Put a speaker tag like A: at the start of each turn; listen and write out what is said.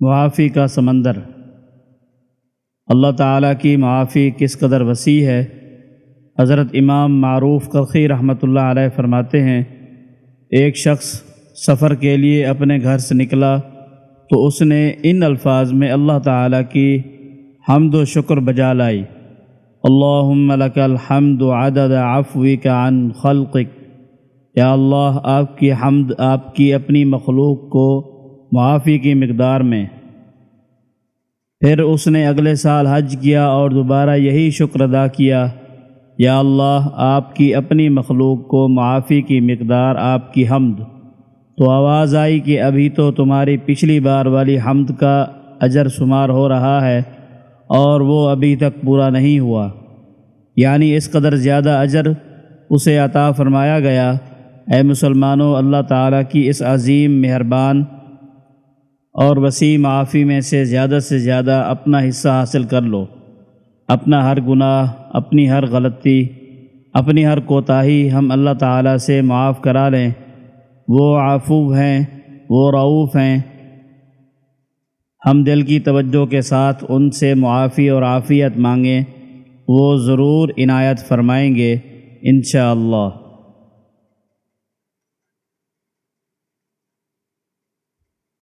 A: معافی کا سمندر۔ اللہ تعالیٰ کی معافی کس قدر وسیع ہے۔ حضرت امام معروف کرخی رحمۃ اللہ علیہ فرماتے ہیں، ایک شخص سفر کے لیے اپنے گھر سے نکلا تو اس نے ان الفاظ میں اللہ تعالیٰ کی حمد و شکر بجا لائی۔ اللہم لک الحمد عدد عفوک عن خلقک۔ یا اللہ، آپ کی حمد، آپ کی اپنی مخلوق کو معافی کی مقدار میں۔ پھر اس نے اگلے سال حج کیا اور دوبارہ یہی شکر ادا کیا، یا اللہ، آپ کی اپنی مخلوق کو معافی کی مقدار آپ کی حمد۔ تو آواز آئی کہ ابھی تو تمہاری پچھلی بار والی حمد کا اجر شمار ہو رہا ہے اور وہ ابھی تک پورا نہیں ہوا۔ یعنی اس قدر زیادہ اجر اسے عطا فرمایا گیا۔ اے مسلمانوں، اللہ تعالیٰ کی اس عظیم مہربان اور وسیع معافی میں سے زیادہ سے زیادہ اپنا حصہ حاصل کر لو۔ اپنا ہر گناہ، اپنی ہر غلطی، اپنی ہر کوتاہی ہم اللہ تعالیٰ سے معاف کرا لیں۔ وہ عافو ہیں، وہ رعوف ہیں۔ ہم دل کی توجہ کے ساتھ ان سے معافی اور عافیت مانگیں۔ وہ ضرور عنایت فرمائیں گے انشاءاللہ۔ اللہ